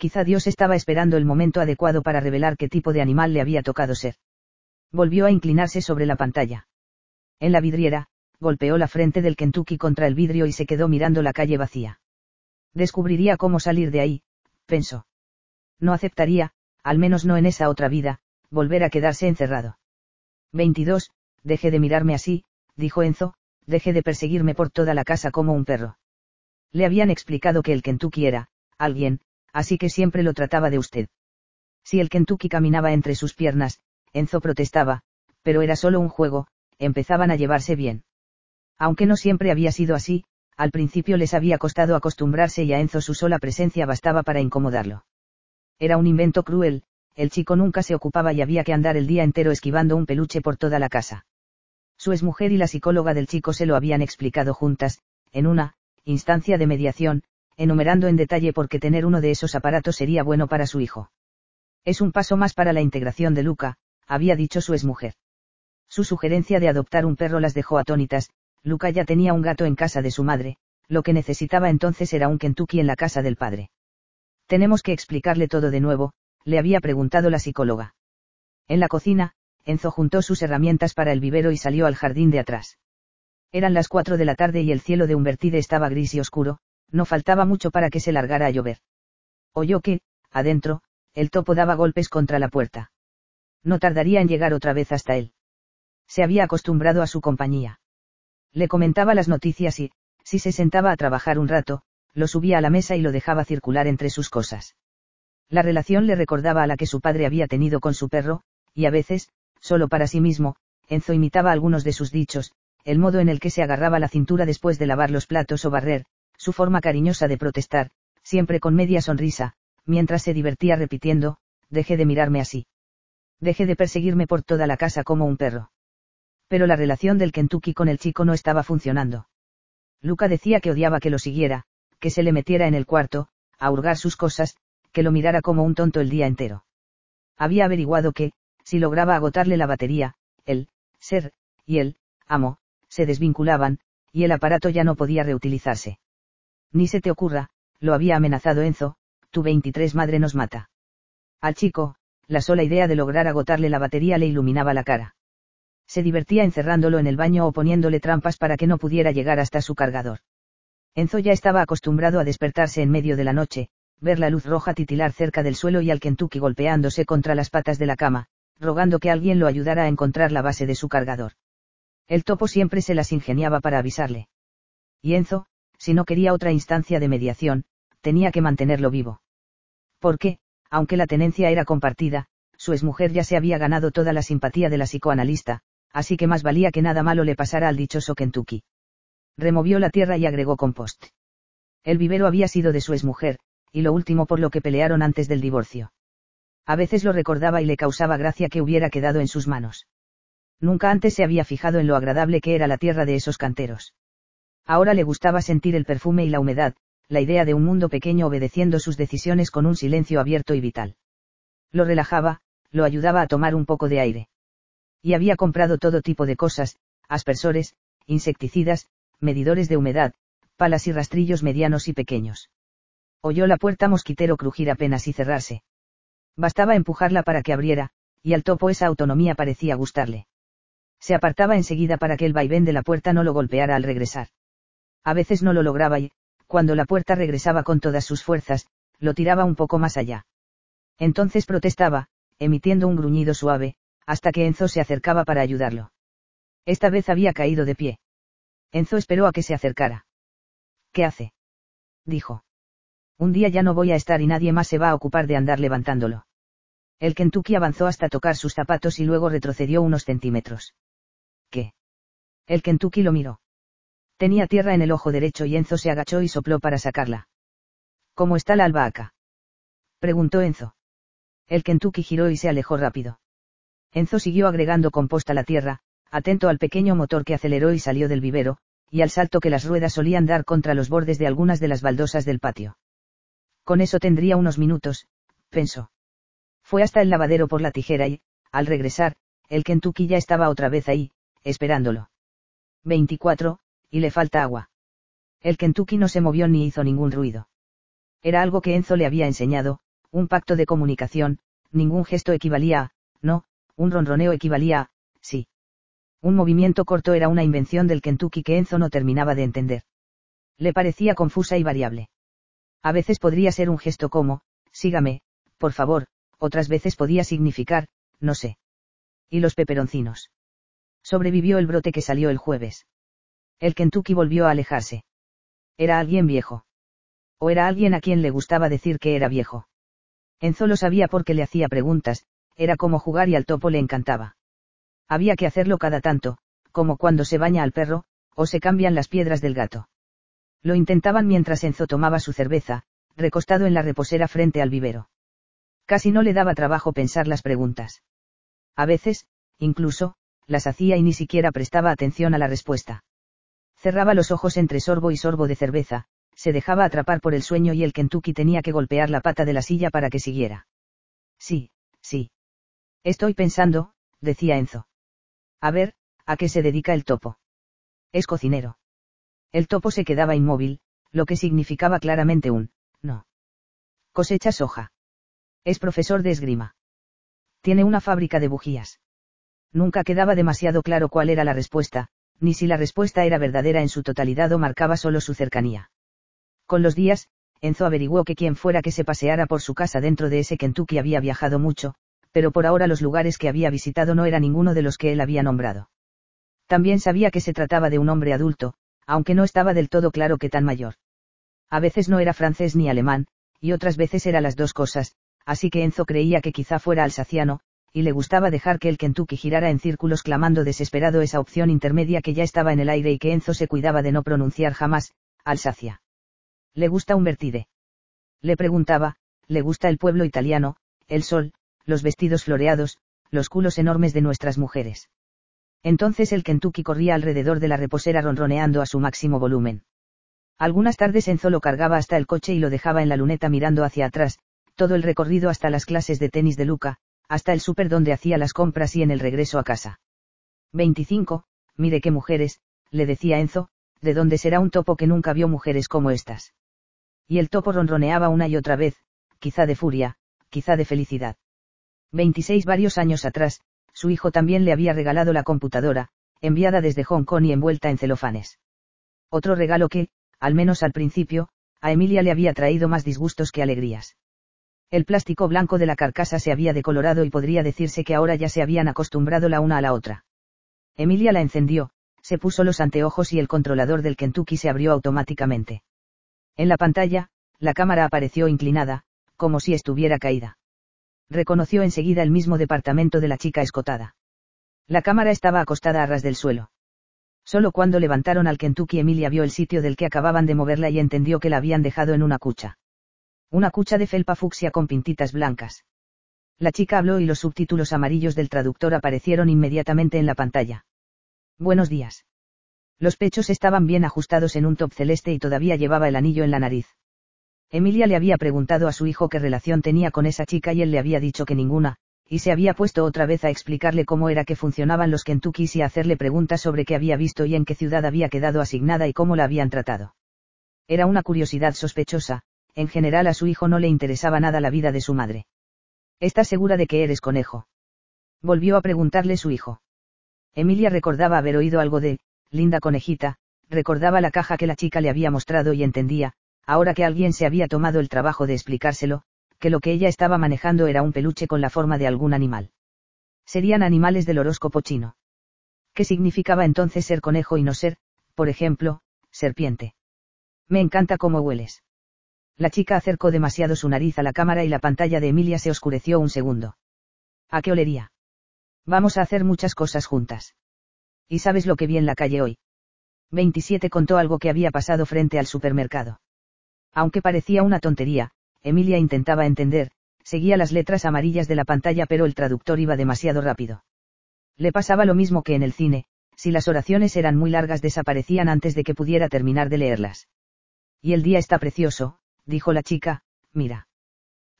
Quizá Dios estaba esperando el momento adecuado para revelar qué tipo de animal le había tocado ser. Volvió a inclinarse sobre la pantalla. En la vidriera, golpeó la frente del Kentucky contra el vidrio y se quedó mirando la calle vacía. Descubriría cómo salir de ahí, pensó. No aceptaría, al menos no en esa otra vida, volver a quedarse encerrado. 22. Deje de mirarme así, dijo Enzo, deje de perseguirme por toda la casa como un perro. Le habían explicado que el Kentucky era, alguien, así que siempre lo trataba de usted. Si el Kentucky caminaba entre sus piernas, Enzo protestaba, pero era solo un juego, empezaban a llevarse bien. Aunque no siempre había sido así, al principio les había costado acostumbrarse y a Enzo su sola presencia bastaba para incomodarlo. Era un invento cruel, el chico nunca se ocupaba y había que andar el día entero esquivando un peluche por toda la casa. Su exmujer y la psicóloga del chico se lo habían explicado juntas, en una, instancia de mediación, enumerando en detalle por qué tener uno de esos aparatos sería bueno para su hijo. Es un paso más para la integración de Luca, había dicho su exmujer. Su sugerencia de adoptar un perro las dejó atónitas, Luca ya tenía un gato en casa de su madre, lo que necesitaba entonces era un Kentucky en la casa del padre. Tenemos que explicarle todo de nuevo, le había preguntado la psicóloga. En la cocina, Enzo juntó sus herramientas para el vivero y salió al jardín de atrás. Eran las cuatro de la tarde y el cielo de Umbertide estaba gris y oscuro, no faltaba mucho para que se largara a llover. Oyó que, adentro, el topo daba golpes contra la puerta. No tardaría en llegar otra vez hasta él. Se había acostumbrado a su compañía. Le comentaba las noticias y, si se sentaba a trabajar un rato, lo subía a la mesa y lo dejaba circular entre sus cosas. La relación le recordaba a la que su padre había tenido con su perro, y a veces, solo para sí mismo, Enzo imitaba algunos de sus dichos, el modo en el que se agarraba la cintura después de lavar los platos o barrer, su forma cariñosa de protestar, siempre con media sonrisa, mientras se divertía repitiendo, deje de mirarme así. Deje de perseguirme por toda la casa como un perro. Pero la relación del Kentucky con el chico no estaba funcionando. Luca decía que odiaba que lo siguiera, que se le metiera en el cuarto, a hurgar sus cosas, que lo mirara como un tonto el día entero. Había averiguado que, si lograba agotarle la batería, el, ser, y el, amo, se desvinculaban, y el aparato ya no podía reutilizarse. Ni se te ocurra, lo había amenazado Enzo, tu 23 madre nos mata. Al chico, la sola idea de lograr agotarle la batería le iluminaba la cara. Se divertía encerrándolo en el baño o poniéndole trampas para que no pudiera llegar hasta su cargador. Enzo ya estaba acostumbrado a despertarse en medio de la noche, ver la luz roja titilar cerca del suelo y al Kentucky golpeándose contra las patas de la cama, rogando que alguien lo ayudara a encontrar la base de su cargador. El topo siempre se las ingeniaba para avisarle. Y Enzo, si no quería otra instancia de mediación, tenía que mantenerlo vivo. Porque, aunque la tenencia era compartida, su exmujer ya se había ganado toda la simpatía de la psicoanalista, así que más valía que nada malo le pasara al dichoso Kentucky. Removió la tierra y agregó compost. El vivero había sido de su exmujer, y lo último por lo que pelearon antes del divorcio. A veces lo recordaba y le causaba gracia que hubiera quedado en sus manos. Nunca antes se había fijado en lo agradable que era la tierra de esos canteros. Ahora le gustaba sentir el perfume y la humedad, la idea de un mundo pequeño obedeciendo sus decisiones con un silencio abierto y vital. Lo relajaba, lo ayudaba a tomar un poco de aire. Y había comprado todo tipo de cosas, aspersores, insecticidas, medidores de humedad, palas y rastrillos medianos y pequeños. Oyó la puerta mosquitero crujir apenas y cerrarse. Bastaba empujarla para que abriera, y al topo esa autonomía parecía gustarle. Se apartaba enseguida para que el vaivén de la puerta no lo golpeara al regresar. A veces no lo lograba y, cuando la puerta regresaba con todas sus fuerzas, lo tiraba un poco más allá. Entonces protestaba, emitiendo un gruñido suave, hasta que Enzo se acercaba para ayudarlo. Esta vez había caído de pie. Enzo esperó a que se acercara. ¿Qué hace? dijo. Un día ya no voy a estar y nadie más se va a ocupar de andar levantándolo. El Kentucky avanzó hasta tocar sus zapatos y luego retrocedió unos centímetros. ¿Qué? El Kentucky lo miró. Tenía tierra en el ojo derecho y Enzo se agachó y sopló para sacarla. ¿Cómo está la albahaca? preguntó Enzo. El Kentucky giró y se alejó rápido. Enzo siguió agregando composta a la tierra, atento al pequeño motor que aceleró y salió del vivero, y al salto que las ruedas solían dar contra los bordes de algunas de las baldosas del patio. Con eso tendría unos minutos, pensó. Fue hasta el lavadero por la tijera y, al regresar, el Kentucky ya estaba otra vez ahí, esperándolo. 24, y le falta agua. El Kentucky no se movió ni hizo ningún ruido. Era algo que Enzo le había enseñado, un pacto de comunicación, ningún gesto equivalía a, no, un ronroneo equivalía a, sí. Un movimiento corto era una invención del Kentucky que Enzo no terminaba de entender. Le parecía confusa y variable. A veces podría ser un gesto como, sígame, por favor, otras veces podía significar, no sé. Y los peperoncinos. Sobrevivió el brote que salió el jueves. El Kentucky volvió a alejarse. Era alguien viejo. O era alguien a quien le gustaba decir que era viejo. Enzo lo sabía porque le hacía preguntas, era como jugar y al topo le encantaba. Había que hacerlo cada tanto, como cuando se baña al perro, o se cambian las piedras del gato. Lo intentaban mientras Enzo tomaba su cerveza, recostado en la reposera frente al vivero. Casi no le daba trabajo pensar las preguntas. A veces, incluso, las hacía y ni siquiera prestaba atención a la respuesta. Cerraba los ojos entre sorbo y sorbo de cerveza, se dejaba atrapar por el sueño y el Kentucky tenía que golpear la pata de la silla para que siguiera. Sí, sí. Estoy pensando, decía Enzo. A ver, ¿a qué se dedica el topo? Es cocinero. El topo se quedaba inmóvil, lo que significaba claramente un, no. Cosecha soja. Es profesor de esgrima. Tiene una fábrica de bujías. Nunca quedaba demasiado claro cuál era la respuesta, ni si la respuesta era verdadera en su totalidad o marcaba solo su cercanía. Con los días, Enzo averiguó que quien fuera que se paseara por su casa dentro de ese Kentucky había viajado mucho, pero por ahora los lugares que había visitado no era ninguno de los que él había nombrado. También sabía que se trataba de un hombre adulto, aunque no estaba del todo claro que tan mayor. A veces no era francés ni alemán, y otras veces era las dos cosas, así que Enzo creía que quizá fuera alsaciano, y le gustaba dejar que el Kentucky girara en círculos clamando desesperado esa opción intermedia que ya estaba en el aire y que Enzo se cuidaba de no pronunciar jamás, Alsacia. ¿Le gusta un vertide? Le preguntaba, ¿le gusta el pueblo italiano, el sol, los vestidos floreados, los culos enormes de nuestras mujeres. Entonces el Kentucky corría alrededor de la reposera ronroneando a su máximo volumen. Algunas tardes Enzo lo cargaba hasta el coche y lo dejaba en la luneta mirando hacia atrás, todo el recorrido hasta las clases de tenis de Luca, hasta el súper donde hacía las compras y en el regreso a casa. 25, mire qué mujeres, le decía Enzo, de dónde será un topo que nunca vio mujeres como estas. Y el topo ronroneaba una y otra vez, quizá de furia, quizá de felicidad. 26 varios años atrás, su hijo también le había regalado la computadora, enviada desde Hong Kong y envuelta en celofanes. Otro regalo que, al menos al principio, a Emilia le había traído más disgustos que alegrías. El plástico blanco de la carcasa se había decolorado y podría decirse que ahora ya se habían acostumbrado la una a la otra. Emilia la encendió, se puso los anteojos y el controlador del Kentucky se abrió automáticamente. En la pantalla, la cámara apareció inclinada, como si estuviera caída reconoció enseguida el mismo departamento de la chica escotada. La cámara estaba acostada a ras del suelo. Solo cuando levantaron al Kentucky Emilia vio el sitio del que acababan de moverla y entendió que la habían dejado en una cucha. Una cucha de felpa fucsia con pintitas blancas. La chica habló y los subtítulos amarillos del traductor aparecieron inmediatamente en la pantalla. Buenos días. Los pechos estaban bien ajustados en un top celeste y todavía llevaba el anillo en la nariz. Emilia le había preguntado a su hijo qué relación tenía con esa chica y él le había dicho que ninguna, y se había puesto otra vez a explicarle cómo era que funcionaban los Kentuckys y a hacerle preguntas sobre qué había visto y en qué ciudad había quedado asignada y cómo la habían tratado. Era una curiosidad sospechosa, en general a su hijo no le interesaba nada la vida de su madre. ¿Estás segura de que eres conejo? Volvió a preguntarle su hijo. Emilia recordaba haber oído algo de, linda conejita, recordaba la caja que la chica le había mostrado y entendía, ahora que alguien se había tomado el trabajo de explicárselo, que lo que ella estaba manejando era un peluche con la forma de algún animal. Serían animales del horóscopo chino. ¿Qué significaba entonces ser conejo y no ser, por ejemplo, serpiente? Me encanta cómo hueles. La chica acercó demasiado su nariz a la cámara y la pantalla de Emilia se oscureció un segundo. ¿A qué olería? Vamos a hacer muchas cosas juntas. ¿Y sabes lo que vi en la calle hoy? 27 contó algo que había pasado frente al supermercado. Aunque parecía una tontería, Emilia intentaba entender, seguía las letras amarillas de la pantalla pero el traductor iba demasiado rápido. Le pasaba lo mismo que en el cine, si las oraciones eran muy largas desaparecían antes de que pudiera terminar de leerlas. Y el día está precioso, dijo la chica, mira.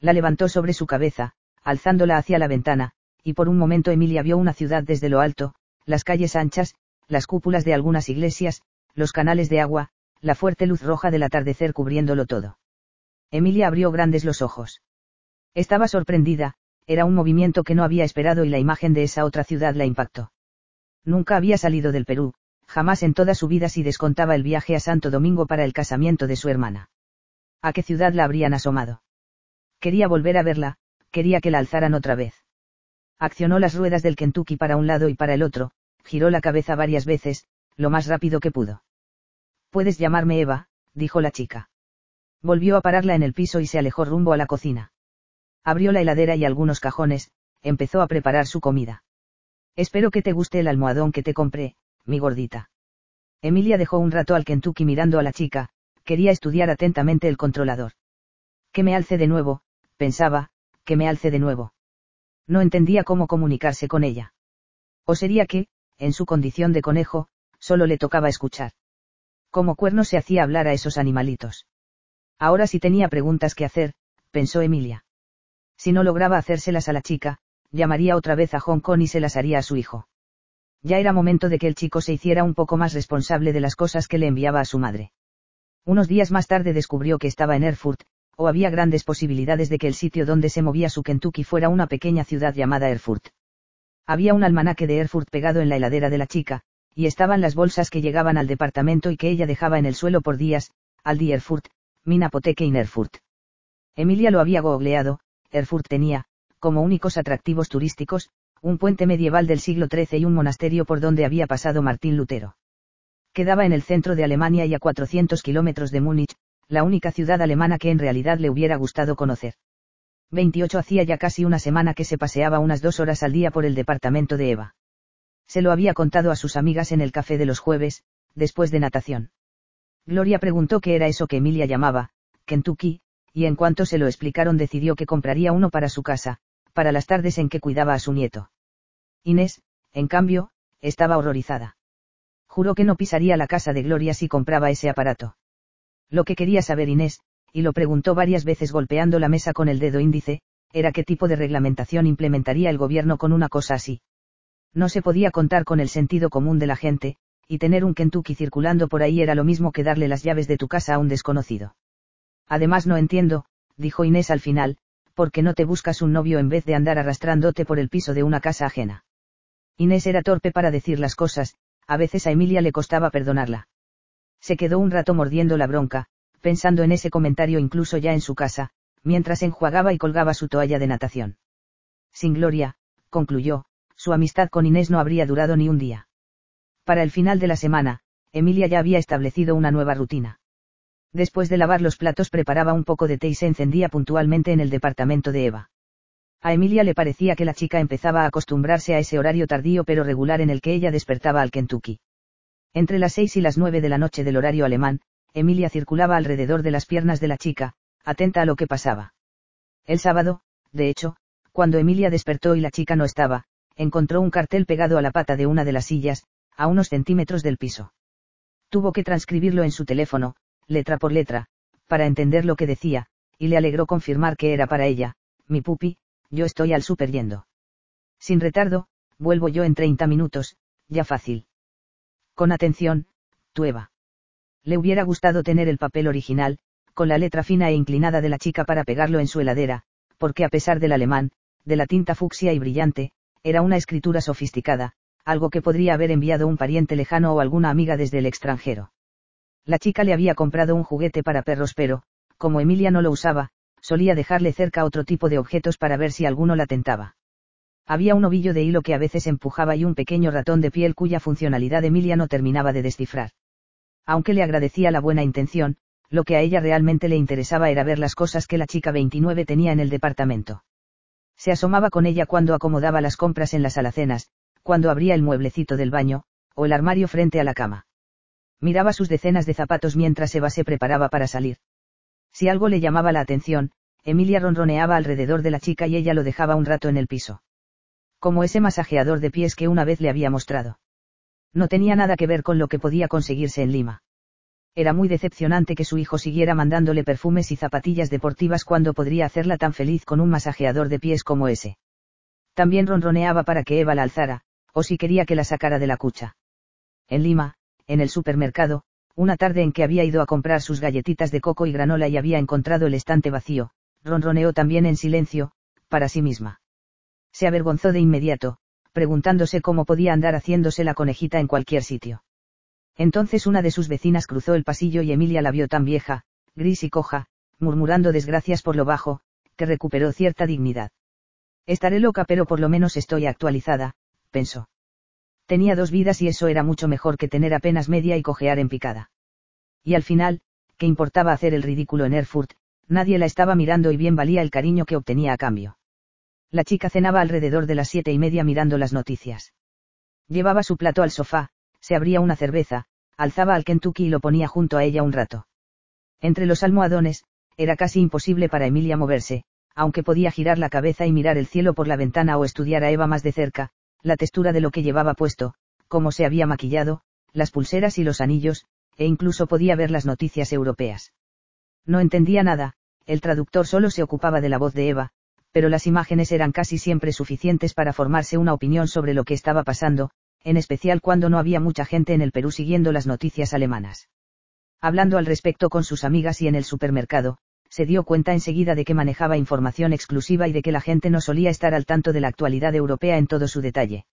La levantó sobre su cabeza, alzándola hacia la ventana, y por un momento Emilia vio una ciudad desde lo alto, las calles anchas, las cúpulas de algunas iglesias, los canales de agua, la fuerte luz roja del atardecer cubriéndolo todo. Emilia abrió grandes los ojos. Estaba sorprendida, era un movimiento que no había esperado y la imagen de esa otra ciudad la impactó. Nunca había salido del Perú, jamás en toda su vida si descontaba el viaje a Santo Domingo para el casamiento de su hermana. ¿A qué ciudad la habrían asomado? Quería volver a verla, quería que la alzaran otra vez. Accionó las ruedas del Kentucky para un lado y para el otro, giró la cabeza varias veces, lo más rápido que pudo. Puedes llamarme Eva, dijo la chica. Volvió a pararla en el piso y se alejó rumbo a la cocina. Abrió la heladera y algunos cajones, empezó a preparar su comida. Espero que te guste el almohadón que te compré, mi gordita. Emilia dejó un rato al Kentucky mirando a la chica, quería estudiar atentamente el controlador. Que me alce de nuevo, pensaba, que me alce de nuevo. No entendía cómo comunicarse con ella. O sería que, en su condición de conejo, solo le tocaba escuchar. Como cuerno se hacía hablar a esos animalitos. Ahora sí tenía preguntas que hacer, pensó Emilia. Si no lograba hacérselas a la chica, llamaría otra vez a Hong Kong y se las haría a su hijo. Ya era momento de que el chico se hiciera un poco más responsable de las cosas que le enviaba a su madre. Unos días más tarde descubrió que estaba en Erfurt, o había grandes posibilidades de que el sitio donde se movía su Kentucky fuera una pequeña ciudad llamada Erfurt. Había un almanaque de Erfurt pegado en la heladera de la chica, y estaban las bolsas que llegaban al departamento y que ella dejaba en el suelo por días, al Erfurt, Minapoteque in Erfurt. Emilia lo había googleado, Erfurt tenía, como únicos atractivos turísticos, un puente medieval del siglo XIII y un monasterio por donde había pasado Martín Lutero. Quedaba en el centro de Alemania y a 400 kilómetros de Múnich, la única ciudad alemana que en realidad le hubiera gustado conocer. 28 hacía ya casi una semana que se paseaba unas dos horas al día por el departamento de Eva. Se lo había contado a sus amigas en el café de los jueves, después de natación. Gloria preguntó qué era eso que Emilia llamaba, Kentucky, y en cuanto se lo explicaron decidió que compraría uno para su casa, para las tardes en que cuidaba a su nieto. Inés, en cambio, estaba horrorizada. Juró que no pisaría la casa de Gloria si compraba ese aparato. Lo que quería saber Inés, y lo preguntó varias veces golpeando la mesa con el dedo índice, era qué tipo de reglamentación implementaría el gobierno con una cosa así. No se podía contar con el sentido común de la gente, y tener un Kentucky circulando por ahí era lo mismo que darle las llaves de tu casa a un desconocido. Además no entiendo, dijo Inés al final, ¿por qué no te buscas un novio en vez de andar arrastrándote por el piso de una casa ajena? Inés era torpe para decir las cosas, a veces a Emilia le costaba perdonarla. Se quedó un rato mordiendo la bronca, pensando en ese comentario incluso ya en su casa, mientras enjuagaba y colgaba su toalla de natación. Sin gloria, concluyó, su amistad con Inés no habría durado ni un día. Para el final de la semana, Emilia ya había establecido una nueva rutina. Después de lavar los platos preparaba un poco de té y se encendía puntualmente en el departamento de Eva. A Emilia le parecía que la chica empezaba a acostumbrarse a ese horario tardío pero regular en el que ella despertaba al Kentucky. Entre las seis y las nueve de la noche del horario alemán, Emilia circulaba alrededor de las piernas de la chica, atenta a lo que pasaba. El sábado, de hecho, cuando Emilia despertó y la chica no estaba, encontró un cartel pegado a la pata de una de las sillas, a unos centímetros del piso. Tuvo que transcribirlo en su teléfono, letra por letra, para entender lo que decía, y le alegró confirmar que era para ella, mi pupi, yo estoy al súper yendo. Sin retardo, vuelvo yo en 30 minutos, ya fácil. Con atención, tu Eva. Le hubiera gustado tener el papel original, con la letra fina e inclinada de la chica para pegarlo en su heladera, porque a pesar del alemán, de la tinta fucsia y brillante, era una escritura sofisticada, algo que podría haber enviado un pariente lejano o alguna amiga desde el extranjero. La chica le había comprado un juguete para perros pero, como Emilia no lo usaba, solía dejarle cerca otro tipo de objetos para ver si alguno la tentaba. Había un ovillo de hilo que a veces empujaba y un pequeño ratón de piel cuya funcionalidad Emilia no terminaba de descifrar. Aunque le agradecía la buena intención, lo que a ella realmente le interesaba era ver las cosas que la chica 29 tenía en el departamento. Se asomaba con ella cuando acomodaba las compras en las alacenas, cuando abría el mueblecito del baño, o el armario frente a la cama. Miraba sus decenas de zapatos mientras Eva se preparaba para salir. Si algo le llamaba la atención, Emilia ronroneaba alrededor de la chica y ella lo dejaba un rato en el piso como ese masajeador de pies que una vez le había mostrado. No tenía nada que ver con lo que podía conseguirse en Lima. Era muy decepcionante que su hijo siguiera mandándole perfumes y zapatillas deportivas cuando podría hacerla tan feliz con un masajeador de pies como ese. También ronroneaba para que Eva la alzara, o si quería que la sacara de la cucha. En Lima, en el supermercado, una tarde en que había ido a comprar sus galletitas de coco y granola y había encontrado el estante vacío, ronroneó también en silencio, para sí misma. Se avergonzó de inmediato, preguntándose cómo podía andar haciéndose la conejita en cualquier sitio. Entonces una de sus vecinas cruzó el pasillo y Emilia la vio tan vieja, gris y coja, murmurando desgracias por lo bajo, que recuperó cierta dignidad. Estaré loca pero por lo menos estoy actualizada, pensó. Tenía dos vidas y eso era mucho mejor que tener apenas media y cojear en picada. Y al final, ¿qué importaba hacer el ridículo en Erfurt? Nadie la estaba mirando y bien valía el cariño que obtenía a cambio. La chica cenaba alrededor de las siete y media mirando las noticias. Llevaba su plato al sofá, se abría una cerveza, alzaba al Kentucky y lo ponía junto a ella un rato. Entre los almohadones, era casi imposible para Emilia moverse, aunque podía girar la cabeza y mirar el cielo por la ventana o estudiar a Eva más de cerca, la textura de lo que llevaba puesto, cómo se había maquillado, las pulseras y los anillos, e incluso podía ver las noticias europeas. No entendía nada, el traductor solo se ocupaba de la voz de Eva, pero las imágenes eran casi siempre suficientes para formarse una opinión sobre lo que estaba pasando, en especial cuando no había mucha gente en el Perú siguiendo las noticias alemanas. Hablando al respecto con sus amigas y en el supermercado, se dio cuenta enseguida de que manejaba información exclusiva y de que la gente no solía estar al tanto de la actualidad europea en todo su detalle.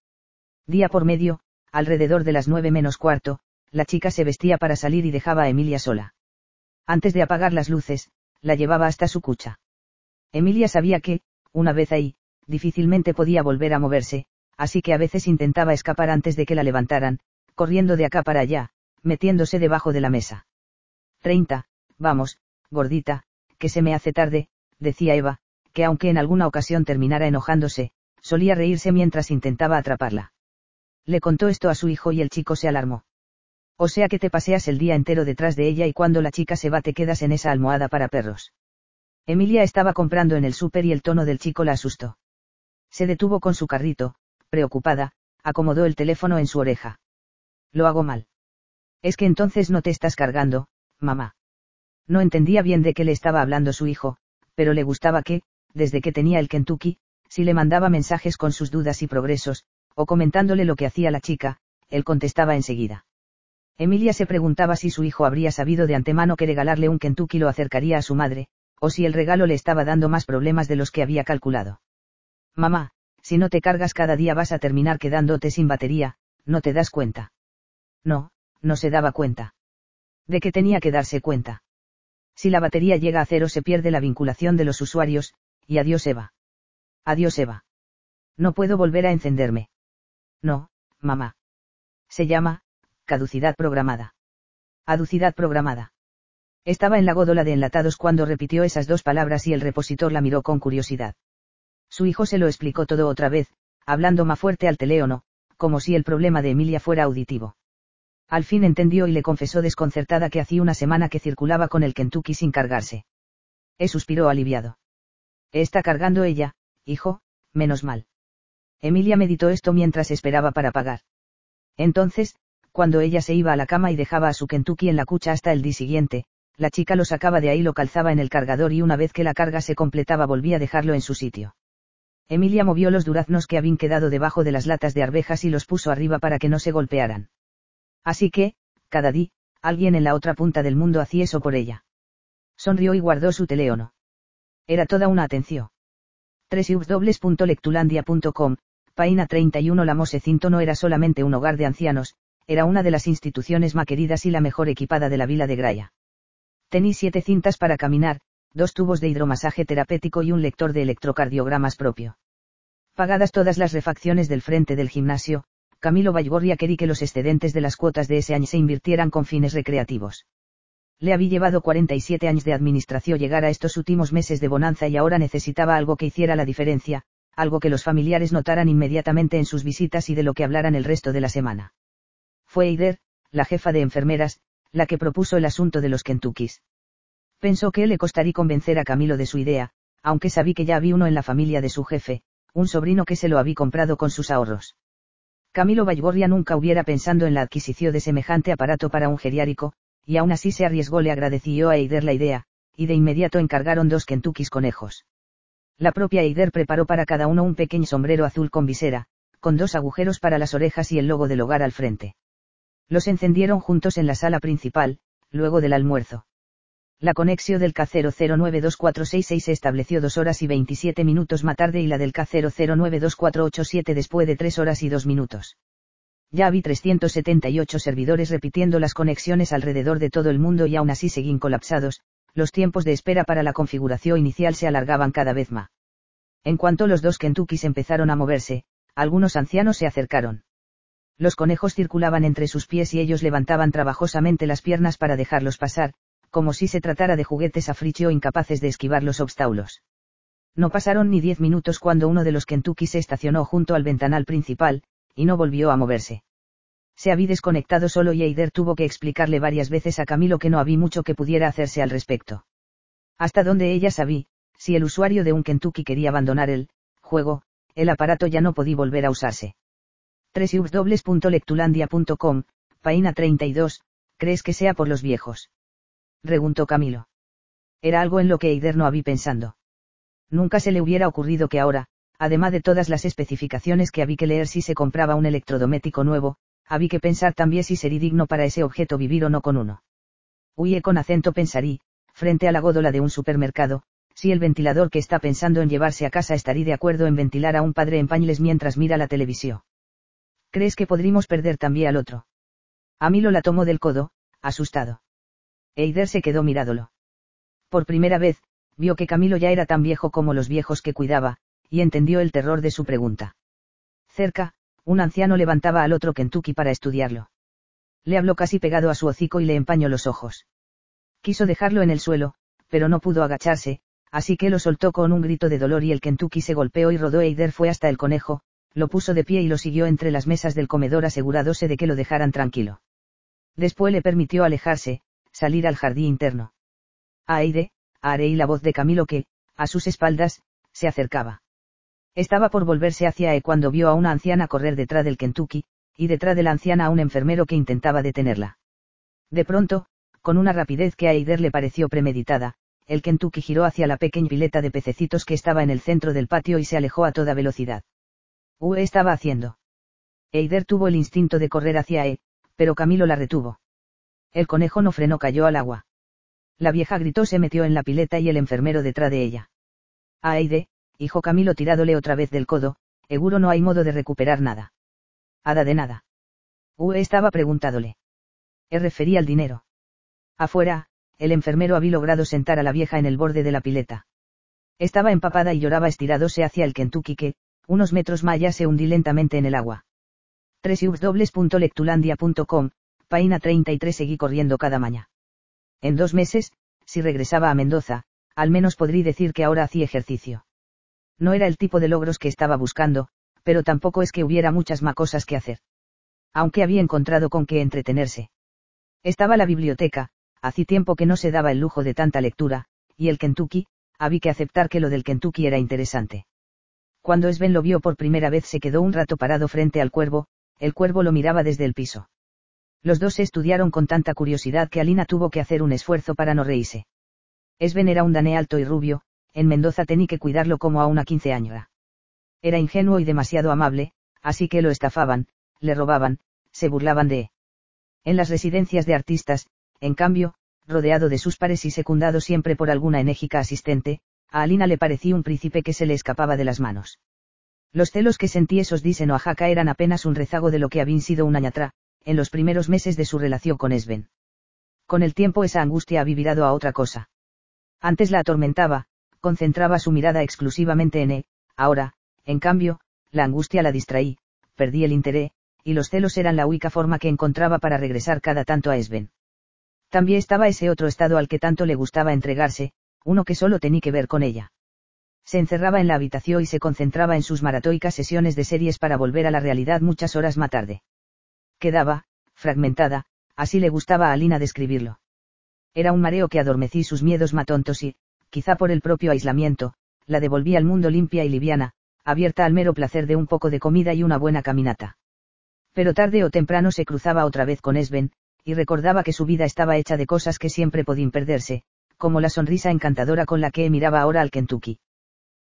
Día por medio, alrededor de las nueve menos cuarto, la chica se vestía para salir y dejaba a Emilia sola. Antes de apagar las luces, la llevaba hasta su cucha. Emilia sabía que, una vez ahí, difícilmente podía volver a moverse, así que a veces intentaba escapar antes de que la levantaran, corriendo de acá para allá, metiéndose debajo de la mesa. Treinta, vamos, gordita, que se me hace tarde, decía Eva, que aunque en alguna ocasión terminara enojándose, solía reírse mientras intentaba atraparla. Le contó esto a su hijo y el chico se alarmó. O sea que te paseas el día entero detrás de ella y cuando la chica se va te quedas en esa almohada para perros. Emilia estaba comprando en el súper y el tono del chico la asustó. Se detuvo con su carrito, preocupada, acomodó el teléfono en su oreja. Lo hago mal. Es que entonces no te estás cargando, mamá. No entendía bien de qué le estaba hablando su hijo, pero le gustaba que, desde que tenía el Kentucky, si le mandaba mensajes con sus dudas y progresos, o comentándole lo que hacía la chica, él contestaba enseguida. Emilia se preguntaba si su hijo habría sabido de antemano que regalarle un Kentucky lo acercaría a su madre, o si el regalo le estaba dando más problemas de los que había calculado. Mamá, si no te cargas cada día vas a terminar quedándote sin batería, ¿no te das cuenta? No, no se daba cuenta. ¿De qué tenía que darse cuenta? Si la batería llega a cero se pierde la vinculación de los usuarios, y adiós Eva. Adiós Eva. No puedo volver a encenderme. No, mamá. Se llama, caducidad programada. Aducidad programada. Estaba en la gódola de enlatados cuando repitió esas dos palabras y el repositor la miró con curiosidad. Su hijo se lo explicó todo otra vez, hablando más fuerte al teléfono, como si el problema de Emilia fuera auditivo. Al fin entendió y le confesó desconcertada que hacía una semana que circulaba con el Kentucky sin cargarse. E suspiró aliviado. Está cargando ella, hijo, menos mal. Emilia meditó esto mientras esperaba para pagar. Entonces, cuando ella se iba a la cama y dejaba a su Kentucky en la cucha hasta el día siguiente, la chica lo sacaba de ahí, lo calzaba en el cargador y una vez que la carga se completaba volvía a dejarlo en su sitio. Emilia movió los duraznos que habían quedado debajo de las latas de arvejas y los puso arriba para que no se golpearan. Así que, cada día, alguien en la otra punta del mundo hacía eso por ella. Sonrió y guardó su teléfono. Era toda una atención. www.lectulandia.com, página 31 La Mosecinto no era solamente un hogar de ancianos, era una de las instituciones más queridas y la mejor equipada de la vila de Graya. Tenía siete cintas para caminar, dos tubos de hidromasaje terapéutico y un lector de electrocardiogramas propio. Pagadas todas las refacciones del frente del gimnasio, Camilo Baigorria quería que los excedentes de las cuotas de ese año se invirtieran con fines recreativos. Le había llevado 47 años de administración llegar a estos últimos meses de bonanza y ahora necesitaba algo que hiciera la diferencia, algo que los familiares notaran inmediatamente en sus visitas y de lo que hablaran el resto de la semana. Fue Eider, la jefa de enfermeras, la que propuso el asunto de los Kentuckys. Pensó que le costaría convencer a Camilo de su idea, aunque sabí que ya había uno en la familia de su jefe, un sobrino que se lo había comprado con sus ahorros. Camilo Baigorria nunca hubiera pensado en la adquisición de semejante aparato para un geriárico, y aún así se arriesgó le agradeció a Eider la idea, y de inmediato encargaron dos Kentuckys conejos. La propia Eider preparó para cada uno un pequeño sombrero azul con visera, con dos agujeros para las orejas y el logo del hogar al frente. Los encendieron juntos en la sala principal, luego del almuerzo. La conexión del K00924666 se estableció 2 horas y 27 minutos más tarde y la del K009247 después de 3 horas y 2 minutos. Ya vi 378 servidores repitiendo las conexiones alrededor de todo el mundo y aún así seguían colapsados, los tiempos de espera para la configuración inicial se alargaban cada vez más. En cuanto los dos Kentuckys empezaron a moverse, algunos ancianos se acercaron. Los conejos circulaban entre sus pies y ellos levantaban trabajosamente las piernas para dejarlos pasar, como si se tratara de juguetes africio incapaces de esquivar los obstáculos. No pasaron ni diez minutos cuando uno de los Kentucky se estacionó junto al ventanal principal, y no volvió a moverse. Se había desconectado solo y Eider tuvo que explicarle varias veces a Camilo que no había mucho que pudiera hacerse al respecto. Hasta donde ella sabía, si el usuario de un Kentucky quería abandonar el juego, el aparato ya no podía volver a usarse. www.lectulandia.com, página 32, ¿crees que sea por los viejos? preguntó Camilo. Era algo en lo que Eider no había pensando. Nunca se le hubiera ocurrido que ahora, además de todas las especificaciones que había que leer si se compraba un electrodoméstico nuevo, había que pensar también si sería digno para ese objeto vivir o no con uno. Huye con acento pensarí, frente a la gódola de un supermercado, si el ventilador que está pensando en llevarse a casa estaría de acuerdo en ventilar a un padre en pañales mientras mira la televisión. ¿Crees que podríamos perder también al otro? A Milo la tomó del codo, asustado. Eider se quedó mirándolo. Por primera vez, vio que Camilo ya era tan viejo como los viejos que cuidaba, y entendió el terror de su pregunta. Cerca, un anciano levantaba al otro Kentucky para estudiarlo. Le habló casi pegado a su hocico y le empañó los ojos. Quiso dejarlo en el suelo, pero no pudo agacharse, así que lo soltó con un grito de dolor y el Kentucky se golpeó y rodó. Eider fue hasta el conejo, lo puso de pie y lo siguió entre las mesas del comedor asegurándose de que lo dejaran tranquilo. Después le permitió alejarse, salir al jardín interno. A Aire, a y la voz de Camilo que, a sus espaldas, se acercaba. Estaba por volverse hacia E cuando vio a una anciana correr detrás del Kentucky, y detrás de la anciana a un enfermero que intentaba detenerla. De pronto, con una rapidez que a Eider le pareció premeditada, el Kentucky giró hacia la pequeña pileta de pececitos que estaba en el centro del patio y se alejó a toda velocidad. Ue estaba haciendo. Eider tuvo el instinto de correr hacia E, pero Camilo la retuvo. El conejo no frenó, cayó al agua. La vieja gritó, se metió en la pileta y el enfermero detrás de ella. Aide, hijo Camilo tirándole otra vez del codo, seguro no hay modo de recuperar nada. Hada de nada. Ue estaba preguntándole. E refería al dinero. Afuera, el enfermero había logrado sentar a la vieja en el borde de la pileta. Estaba empapada y lloraba estiradose hacia el Kentucky que, unos metros más allá se hundí lentamente en el agua. www.lectulandia.com, página 33 seguí corriendo cada mañana. En dos meses, si regresaba a Mendoza, al menos podría decir que ahora hacía ejercicio. No era el tipo de logros que estaba buscando, pero tampoco es que hubiera muchas más cosas que hacer. Aunque había encontrado con qué entretenerse. Estaba la biblioteca, hacía tiempo que no se daba el lujo de tanta lectura, y el Kentucky, había que aceptar que lo del Kentucky era interesante. Cuando Sven lo vio por primera vez se quedó un rato parado frente al cuervo, el cuervo lo miraba desde el piso. Los dos se estudiaron con tanta curiosidad que Alina tuvo que hacer un esfuerzo para no reírse. Sven era un dané alto y rubio, en Mendoza tenía que cuidarlo como a una quinceañera. Era ingenuo y demasiado amable, así que lo estafaban, le robaban, se burlaban de. En las residencias de artistas, en cambio, rodeado de sus pares y secundado siempre por alguna enérgica asistente, a Alina le parecía un príncipe que se le escapaba de las manos. Los celos que sentí esos días en Oaxaca eran apenas un rezago de lo que habían sido una ñatra, en los primeros meses de su relación con Sven. Con el tiempo esa angustia ha vivirado a otra cosa. Antes la atormentaba, concentraba su mirada exclusivamente en él, ahora, en cambio, la angustia la distraí, perdí el interés, y los celos eran la única forma que encontraba para regresar cada tanto a Sven. También estaba ese otro estado al que tanto le gustaba entregarse, uno que solo tenía que ver con ella. Se encerraba en la habitación y se concentraba en sus maratoicas sesiones de series para volver a la realidad muchas horas más tarde quedaba, fragmentada, así le gustaba a Alina describirlo. Era un mareo que adormecí sus miedos matontos y, quizá por el propio aislamiento, la devolví al mundo limpia y liviana, abierta al mero placer de un poco de comida y una buena caminata. Pero tarde o temprano se cruzaba otra vez con Esben, y recordaba que su vida estaba hecha de cosas que siempre podían perderse, como la sonrisa encantadora con la que miraba ahora al Kentucky.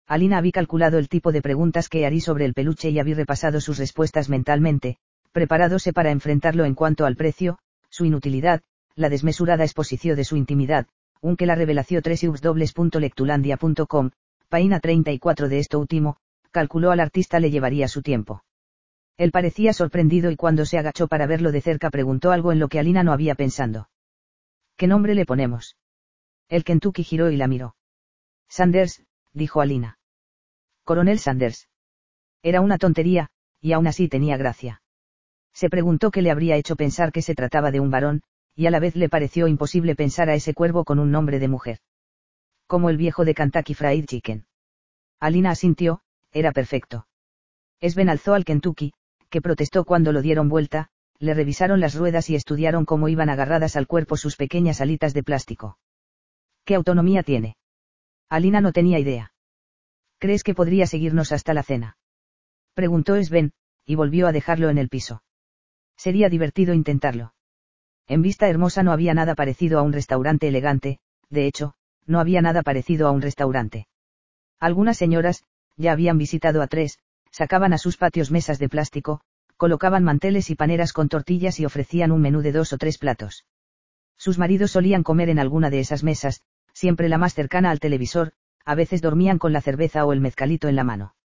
Alina había calculado el tipo de preguntas que haría sobre el peluche y había repasado sus respuestas mentalmente, preparándose para enfrentarlo en cuanto al precio, su inutilidad, la desmesurada exposición de su intimidad, un que la revelació 3 lectulandia.com, página 34 de esto último, calculó al artista le llevaría su tiempo. Él parecía sorprendido y cuando se agachó para verlo de cerca preguntó algo en lo que Alina no había pensando. ¿Qué nombre le ponemos? El Kentucky giró y la miró. Sanders, dijo Alina. Coronel Sanders. Era una tontería, y aún así tenía gracia. Se preguntó qué le habría hecho pensar que se trataba de un varón, y a la vez le pareció imposible pensar a ese cuervo con un nombre de mujer. Como el viejo de Kentucky Fried Chicken. Alina asintió, era perfecto. Esben alzó al Kentucky, que protestó cuando lo dieron vuelta, le revisaron las ruedas y estudiaron cómo iban agarradas al cuerpo sus pequeñas alitas de plástico. ¿Qué autonomía tiene? Alina no tenía idea. ¿Crees que podría seguirnos hasta la cena? Preguntó Sven, y volvió a dejarlo en el piso. Sería divertido intentarlo. En vista hermosa no había nada parecido a un restaurante elegante, de hecho, no había nada parecido a un restaurante. Algunas señoras, ya habían visitado a tres, sacaban a sus patios mesas de plástico, colocaban manteles y paneras con tortillas y ofrecían un menú de dos o tres platos. Sus maridos solían comer en alguna de esas mesas, siempre la más cercana al televisor, a veces dormían con la cerveza o el mezcalito en la mano.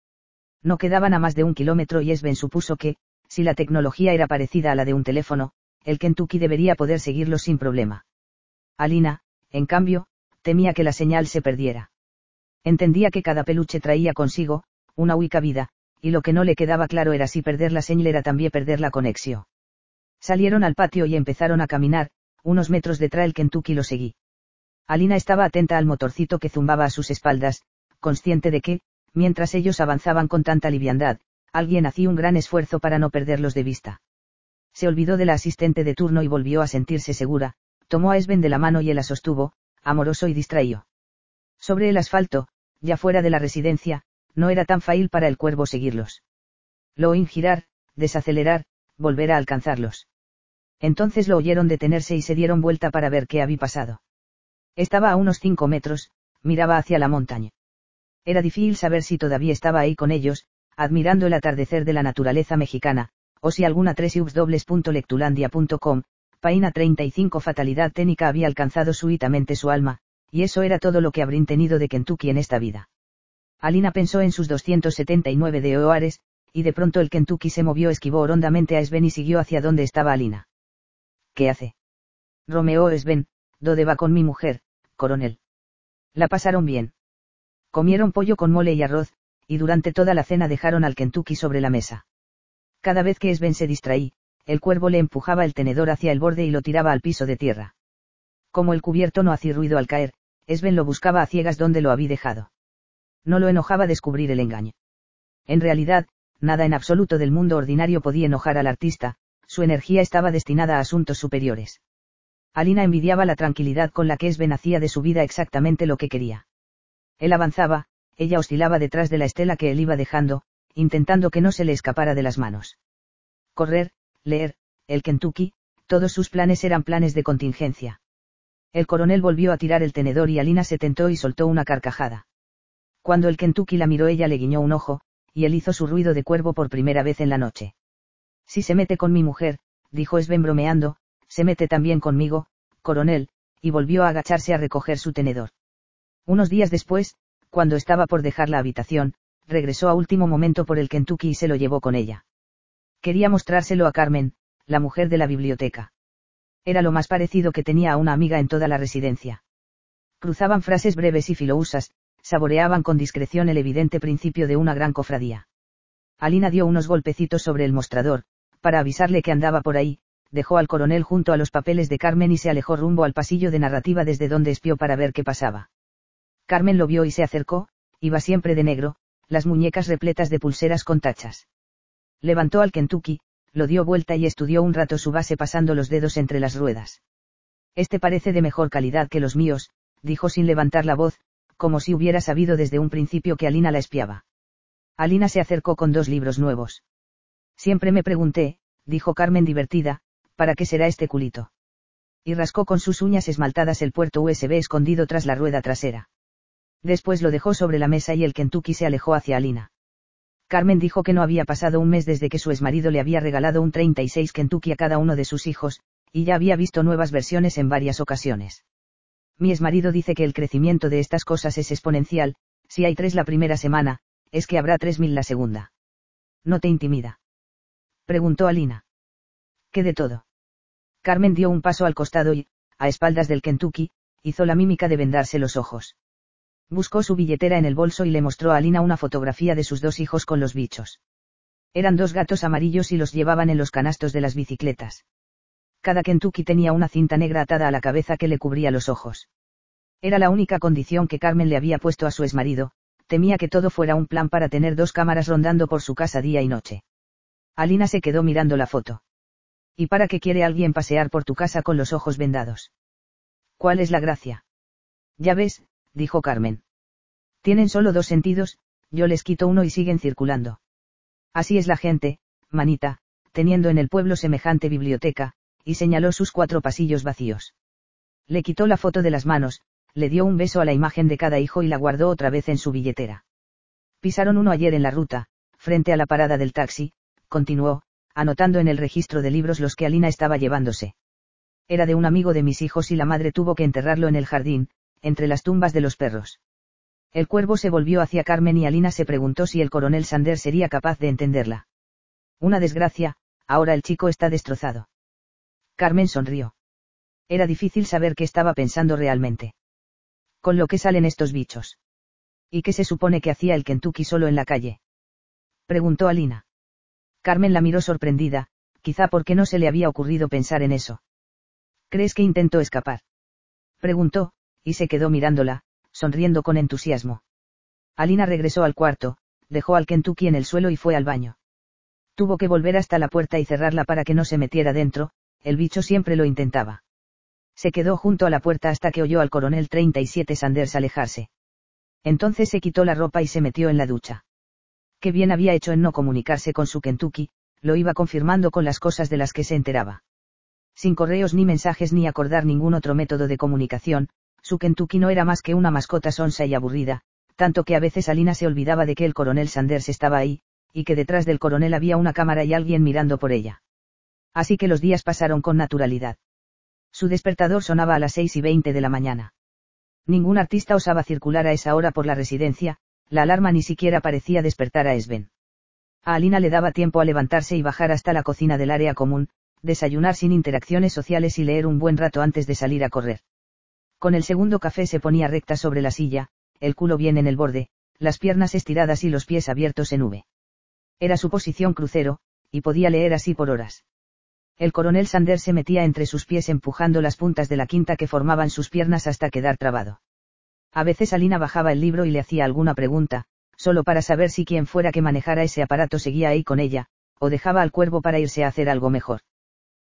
No quedaban a más de un kilómetro y Esben supuso que, si la tecnología era parecida a la de un teléfono, el Kentucky debería poder seguirlos sin problema. Alina, en cambio, temía que la señal se perdiera. Entendía que cada peluche traía consigo, una única vida, y lo que no le quedaba claro era si perder la señal era también perder la conexión. Salieron al patio y empezaron a caminar, unos metros detrás el Kentucky lo seguí. Alina estaba atenta al motorcito que zumbaba a sus espaldas, consciente de que, mientras ellos avanzaban con tanta liviandad, alguien hacía un gran esfuerzo para no perderlos de vista. Se olvidó de la asistente de turno y volvió a sentirse segura, tomó a Esben de la mano y él la sostuvo, amoroso y distraído. Sobre el asfalto, ya fuera de la residencia, no era tan fácil para el cuervo seguirlos. Lo oín girar, desacelerar, volver a alcanzarlos. Entonces lo oyeron detenerse y se dieron vuelta para ver qué había pasado. Estaba a unos cinco metros, miraba hacia la montaña. Era difícil saber si todavía estaba ahí con ellos, admirando el atardecer de la naturaleza mexicana, o si alguna 3ubs.lectulandia.com, página 35 Fatalidad técnica había alcanzado súbitamente su alma, y eso era todo lo que habrían tenido de Kentucky en esta vida. Alina pensó en sus 279 de Oares, y de pronto el Kentucky se movió esquivó rondamente a Sven y siguió hacia donde estaba Alina. ¿Qué hace? Romeo Sven, ¿dónde va con mi mujer, coronel? La pasaron bien. Comieron pollo con mole y arroz, y durante toda la cena dejaron al Kentucky sobre la mesa. Cada vez que Sven se distraí, el cuervo le empujaba el tenedor hacia el borde y lo tiraba al piso de tierra. Como el cubierto no hacía ruido al caer, Sven lo buscaba a ciegas donde lo había dejado. No lo enojaba descubrir el engaño. En realidad, nada en absoluto del mundo ordinario podía enojar al artista, su energía estaba destinada a asuntos superiores. Alina envidiaba la tranquilidad con la que Sven hacía de su vida exactamente lo que quería. Él avanzaba, ella oscilaba detrás de la estela que él iba dejando, intentando que no se le escapara de las manos. Correr, leer, el Kentucky, todos sus planes eran planes de contingencia. El coronel volvió a tirar el tenedor y Alina se tentó y soltó una carcajada. Cuando el Kentucky la miró ella le guiñó un ojo, y él hizo su ruido de cuervo por primera vez en la noche. Si se mete con mi mujer, dijo Sven bromeando, se mete también conmigo, coronel, y volvió a agacharse a recoger su tenedor. Unos días después, cuando estaba por dejar la habitación, regresó a último momento por el Kentucky y se lo llevó con ella. Quería mostrárselo a Carmen, la mujer de la biblioteca. Era lo más parecido que tenía a una amiga en toda la residencia. Cruzaban frases breves y filousas, saboreaban con discreción el evidente principio de una gran cofradía. Alina dio unos golpecitos sobre el mostrador, para avisarle que andaba por ahí, dejó al coronel junto a los papeles de Carmen y se alejó rumbo al pasillo de narrativa desde donde espió para ver qué pasaba. Carmen lo vio y se acercó, iba siempre de negro, las muñecas repletas de pulseras con tachas. Levantó al Kentucky, lo dio vuelta y estudió un rato su base pasando los dedos entre las ruedas. Este parece de mejor calidad que los míos, dijo sin levantar la voz, como si hubiera sabido desde un principio que Alina la espiaba. Alina se acercó con dos libros nuevos. Siempre me pregunté, dijo Carmen divertida, ¿para qué será este culito? Y rascó con sus uñas esmaltadas el puerto USB escondido tras la rueda trasera. Después lo dejó sobre la mesa y el Kentucky se alejó hacia Alina. Carmen dijo que no había pasado un mes desde que su exmarido le había regalado un 36 Kentucky a cada uno de sus hijos, y ya había visto nuevas versiones en varias ocasiones. Mi exmarido dice que el crecimiento de estas cosas es exponencial, si hay tres la primera semana, es que habrá tres mil la segunda. ¿No te intimida? Preguntó Alina. ¿Qué de todo? Carmen dio un paso al costado y, a espaldas del Kentucky, hizo la mímica de vendarse los ojos. Buscó su billetera en el bolso y le mostró a Alina una fotografía de sus dos hijos con los bichos. Eran dos gatos amarillos y los llevaban en los canastos de las bicicletas. Cada Kentucky tenía una cinta negra atada a la cabeza que le cubría los ojos. Era la única condición que Carmen le había puesto a su exmarido, temía que todo fuera un plan para tener dos cámaras rondando por su casa día y noche. Alina se quedó mirando la foto. ¿Y para qué quiere alguien pasear por tu casa con los ojos vendados? ¿Cuál es la gracia? Ya ves, dijo Carmen. Tienen solo dos sentidos, yo les quito uno y siguen circulando. Así es la gente, manita, teniendo en el pueblo semejante biblioteca, y señaló sus cuatro pasillos vacíos. Le quitó la foto de las manos, le dio un beso a la imagen de cada hijo y la guardó otra vez en su billetera. Pisaron uno ayer en la ruta, frente a la parada del taxi, continuó, anotando en el registro de libros los que Alina estaba llevándose. Era de un amigo de mis hijos y la madre tuvo que enterrarlo en el jardín, entre las tumbas de los perros. El cuervo se volvió hacia Carmen y Alina se preguntó si el coronel Sander sería capaz de entenderla. Una desgracia, ahora el chico está destrozado. Carmen sonrió. Era difícil saber qué estaba pensando realmente. Con lo que salen estos bichos. ¿Y qué se supone que hacía el Kentucky solo en la calle? Preguntó Alina. Carmen la miró sorprendida, quizá porque no se le había ocurrido pensar en eso. ¿Crees que intentó escapar? Preguntó, y se quedó mirándola, sonriendo con entusiasmo. Alina regresó al cuarto, dejó al Kentucky en el suelo y fue al baño. Tuvo que volver hasta la puerta y cerrarla para que no se metiera dentro, el bicho siempre lo intentaba. Se quedó junto a la puerta hasta que oyó al coronel 37 Sanders alejarse. Entonces se quitó la ropa y se metió en la ducha. Qué bien había hecho en no comunicarse con su Kentucky, lo iba confirmando con las cosas de las que se enteraba. Sin correos ni mensajes ni acordar ningún otro método de comunicación, su Kentucky no era más que una mascota sonsa y aburrida, tanto que a veces Alina se olvidaba de que el coronel Sanders estaba ahí, y que detrás del coronel había una cámara y alguien mirando por ella. Así que los días pasaron con naturalidad. Su despertador sonaba a las seis y veinte de la mañana. Ningún artista osaba circular a esa hora por la residencia, la alarma ni siquiera parecía despertar a Sven. A Alina le daba tiempo a levantarse y bajar hasta la cocina del área común, desayunar sin interacciones sociales y leer un buen rato antes de salir a correr. Con el segundo café se ponía recta sobre la silla, el culo bien en el borde, las piernas estiradas y los pies abiertos en V. Era su posición crucero, y podía leer así por horas. El coronel Sander se metía entre sus pies empujando las puntas de la quinta que formaban sus piernas hasta quedar trabado. A veces Alina bajaba el libro y le hacía alguna pregunta, solo para saber si quien fuera que manejara ese aparato seguía ahí con ella, o dejaba al cuervo para irse a hacer algo mejor.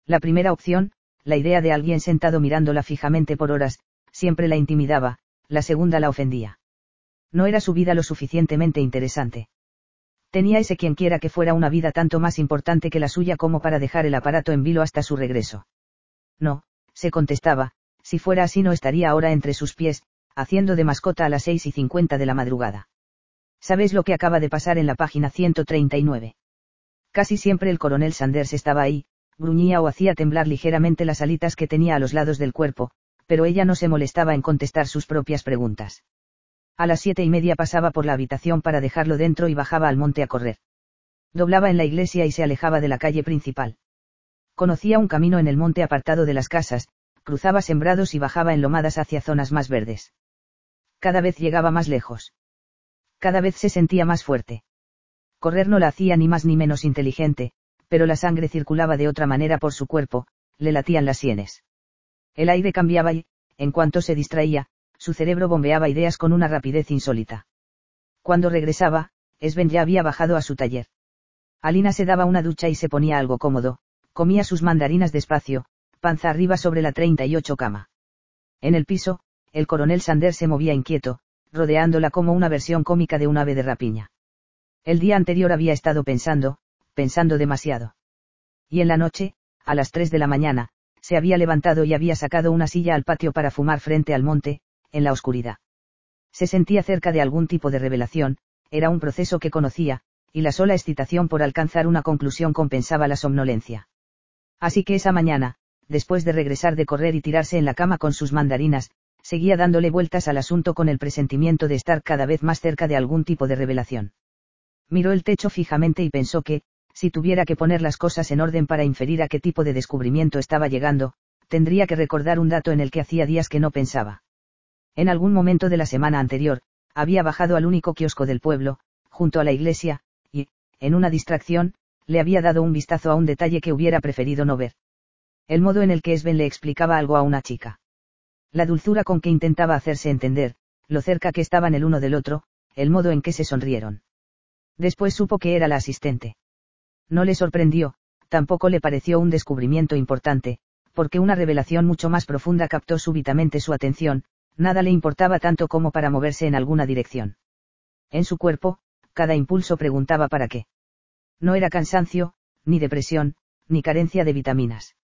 La primera opción, la idea de alguien sentado mirándola fijamente por horas, siempre la intimidaba, la segunda la ofendía. No era su vida lo suficientemente interesante. Tenía ese quien quiera que fuera una vida tanto más importante que la suya como para dejar el aparato en vilo hasta su regreso. No, se contestaba, si fuera así no estaría ahora entre sus pies, haciendo de mascota a las seis y cincuenta de la madrugada. ¿Sabes lo que acaba de pasar en la página 139? Casi siempre el coronel Sanders estaba ahí, gruñía o hacía temblar ligeramente las alitas que tenía a los lados del cuerpo, pero ella no se molestaba en contestar sus propias preguntas. A las siete y media pasaba por la habitación para dejarlo dentro y bajaba al monte a correr. Doblaba en la iglesia y se alejaba de la calle principal. Conocía un camino en el monte apartado de las casas, cruzaba sembrados y bajaba en lomadas hacia zonas más verdes cada vez llegaba más lejos. Cada vez se sentía más fuerte. Correr no la hacía ni más ni menos inteligente, pero la sangre circulaba de otra manera por su cuerpo, le latían las sienes. El aire cambiaba y, en cuanto se distraía, su cerebro bombeaba ideas con una rapidez insólita. Cuando regresaba, Sven ya había bajado a su taller. Alina se daba una ducha y se ponía algo cómodo, comía sus mandarinas despacio, panza arriba sobre la 38 cama. En el piso, el coronel Sander se movía inquieto, rodeándola como una versión cómica de un ave de rapiña. El día anterior había estado pensando, pensando demasiado. Y en la noche, a las tres de la mañana, se había levantado y había sacado una silla al patio para fumar frente al monte, en la oscuridad. Se sentía cerca de algún tipo de revelación, era un proceso que conocía, y la sola excitación por alcanzar una conclusión compensaba la somnolencia. Así que esa mañana, después de regresar de correr y tirarse en la cama con sus mandarinas, seguía dándole vueltas al asunto con el presentimiento de estar cada vez más cerca de algún tipo de revelación. Miró el techo fijamente y pensó que, si tuviera que poner las cosas en orden para inferir a qué tipo de descubrimiento estaba llegando, tendría que recordar un dato en el que hacía días que no pensaba. En algún momento de la semana anterior, había bajado al único kiosco del pueblo, junto a la iglesia, y, en una distracción, le había dado un vistazo a un detalle que hubiera preferido no ver. El modo en el que Sven le explicaba algo a una chica. La dulzura con que intentaba hacerse entender, lo cerca que estaban el uno del otro, el modo en que se sonrieron. Después supo que era la asistente. No le sorprendió, tampoco le pareció un descubrimiento importante, porque una revelación mucho más profunda captó súbitamente su atención, nada le importaba tanto como para moverse en alguna dirección. En su cuerpo, cada impulso preguntaba para qué. No era cansancio, ni depresión, ni carencia de vitaminas.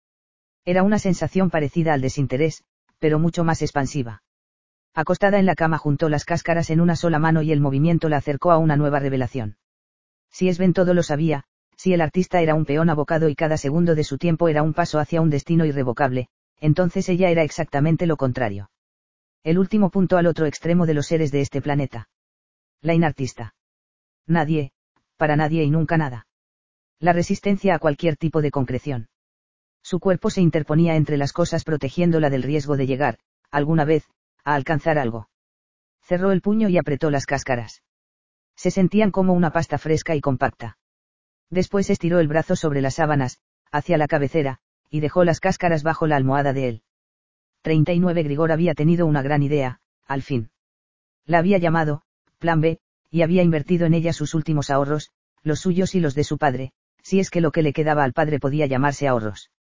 Era una sensación parecida al desinterés, pero mucho más expansiva. Acostada en la cama juntó las cáscaras en una sola mano y el movimiento la acercó a una nueva revelación. Si Sven todo lo sabía, si el artista era un peón abocado y cada segundo de su tiempo era un paso hacia un destino irrevocable, entonces ella era exactamente lo contrario. El último punto al otro extremo de los seres de este planeta. La inartista. Nadie, para nadie y nunca nada. La resistencia a cualquier tipo de concreción. Su cuerpo se interponía entre las cosas protegiéndola del riesgo de llegar, alguna vez, a alcanzar algo. Cerró el puño y apretó las cáscaras. Se sentían como una pasta fresca y compacta. Después estiró el brazo sobre las sábanas, hacia la cabecera, y dejó las cáscaras bajo la almohada de él. 39 Grigor había tenido una gran idea, al fin. La había llamado, Plan B, y había invertido en ella sus últimos ahorros, los suyos y los de su padre, si es que lo que le quedaba al padre podía llamarse ahorros.